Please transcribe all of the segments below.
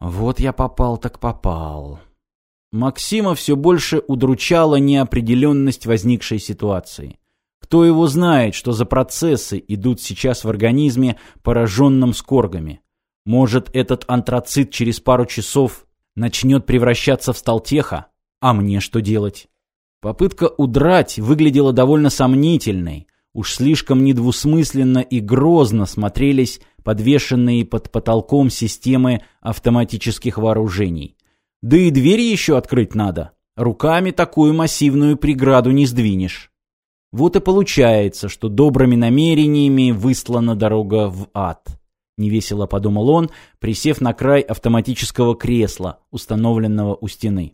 Вот я попал так попал. Максима все больше удручала неопределенность возникшей ситуации. Кто его знает, что за процессы идут сейчас в организме, пораженном скоргами? Может, этот антрацит через пару часов начнет превращаться в сталтеха? А мне что делать? Попытка удрать выглядела довольно сомнительной. Уж слишком недвусмысленно и грозно смотрелись подвешенные под потолком системы автоматических вооружений. Да и двери еще открыть надо. Руками такую массивную преграду не сдвинешь. Вот и получается, что добрыми намерениями выслана дорога в ад. Невесело подумал он, присев на край автоматического кресла, установленного у стены.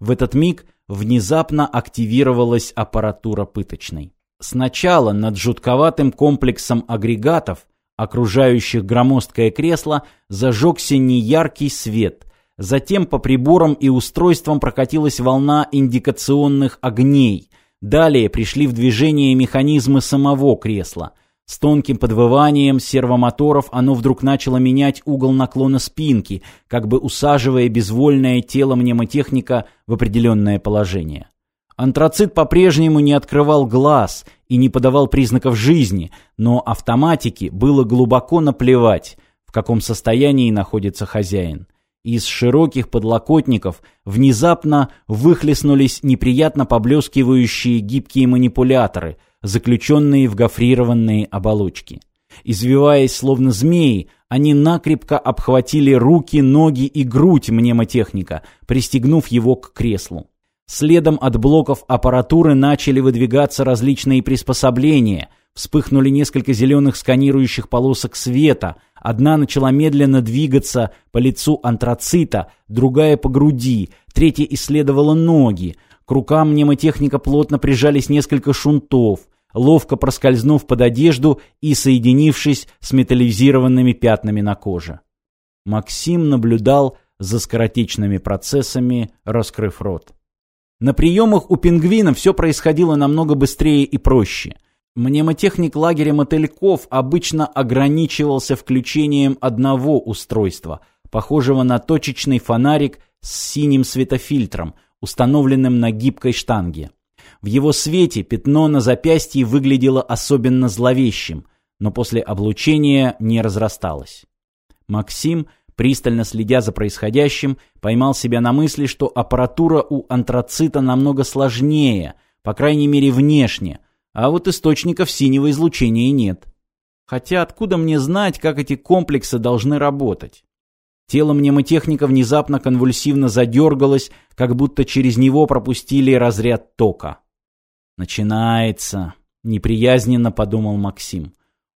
В этот миг внезапно активировалась аппаратура пыточной. Сначала над жутковатым комплексом агрегатов, окружающих громоздкое кресло, зажегся неяркий свет. Затем по приборам и устройствам прокатилась волна индикационных огней. Далее пришли в движение механизмы самого кресла. С тонким подвыванием сервомоторов оно вдруг начало менять угол наклона спинки, как бы усаживая безвольное тело мнемотехника в определенное положение. Антрацит по-прежнему не открывал глаз и не подавал признаков жизни, но автоматике было глубоко наплевать, в каком состоянии находится хозяин. Из широких подлокотников внезапно выхлестнулись неприятно поблескивающие гибкие манипуляторы, заключенные в гофрированные оболочки. Извиваясь словно змеи, они накрепко обхватили руки, ноги и грудь мнемотехника, пристегнув его к креслу. Следом от блоков аппаратуры начали выдвигаться различные приспособления. Вспыхнули несколько зеленых сканирующих полосок света. Одна начала медленно двигаться по лицу антрацита, другая по груди, третья исследовала ноги. К рукам мнемотехника плотно прижались несколько шунтов, ловко проскользнув под одежду и соединившись с металлизированными пятнами на коже. Максим наблюдал за скоротечными процессами, раскрыв рот. На приемах у пингвина все происходило намного быстрее и проще. Мнемотехник лагеря мотыльков обычно ограничивался включением одного устройства, похожего на точечный фонарик с синим светофильтром, установленным на гибкой штанге. В его свете пятно на запястье выглядело особенно зловещим, но после облучения не разрасталось. Максим – пристально следя за происходящим, поймал себя на мысли, что аппаратура у антрацита намного сложнее, по крайней мере внешне, а вот источников синего излучения нет. Хотя откуда мне знать, как эти комплексы должны работать? Тело мнемотехника внезапно конвульсивно задергалось, как будто через него пропустили разряд тока. «Начинается», — неприязненно подумал Максим.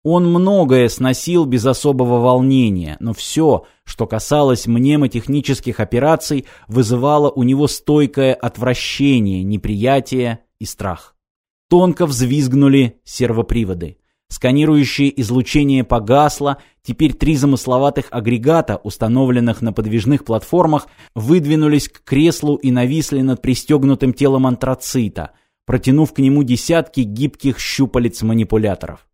Он многое сносил без особого волнения, но все, что касалось мнемотехнических операций, вызывало у него стойкое отвращение, неприятие и страх. Тонко взвизгнули сервоприводы. Сканирующее излучение погасло, теперь три замысловатых агрегата, установленных на подвижных платформах, выдвинулись к креслу и нависли над пристегнутым телом антрацита, протянув к нему десятки гибких щупалец манипуляторов.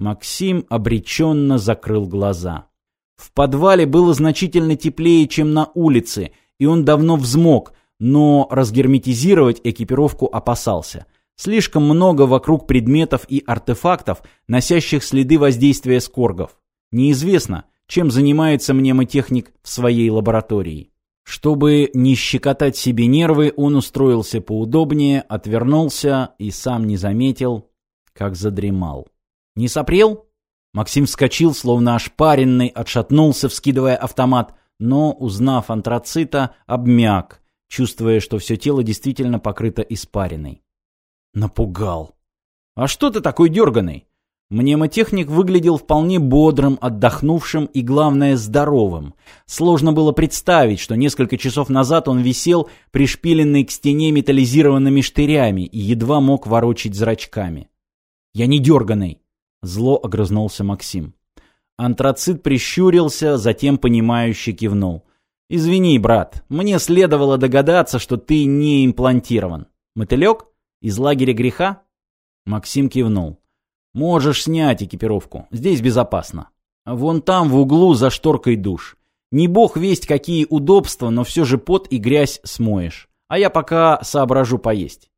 Максим обреченно закрыл глаза. В подвале было значительно теплее, чем на улице, и он давно взмок, но разгерметизировать экипировку опасался. Слишком много вокруг предметов и артефактов, носящих следы воздействия скоргов. Неизвестно, чем занимается мнемотехник в своей лаборатории. Чтобы не щекотать себе нервы, он устроился поудобнее, отвернулся и сам не заметил, как задремал. «Не сопрел?» Максим вскочил, словно ошпаренный, отшатнулся, вскидывая автомат, но, узнав антрацита, обмяк, чувствуя, что все тело действительно покрыто испариной. Напугал. «А что ты такой дерганый?» Мнемотехник выглядел вполне бодрым, отдохнувшим и, главное, здоровым. Сложно было представить, что несколько часов назад он висел, пришпиленный к стене металлизированными штырями и едва мог ворочить зрачками. «Я не дерганый!» Зло огрызнулся Максим. Антрацит прищурился, затем понимающе кивнул. «Извини, брат, мне следовало догадаться, что ты не имплантирован. Мотылек? Из лагеря греха?» Максим кивнул. «Можешь снять экипировку. Здесь безопасно. Вон там, в углу, за шторкой душ. Не бог весть какие удобства, но все же пот и грязь смоешь. А я пока соображу поесть.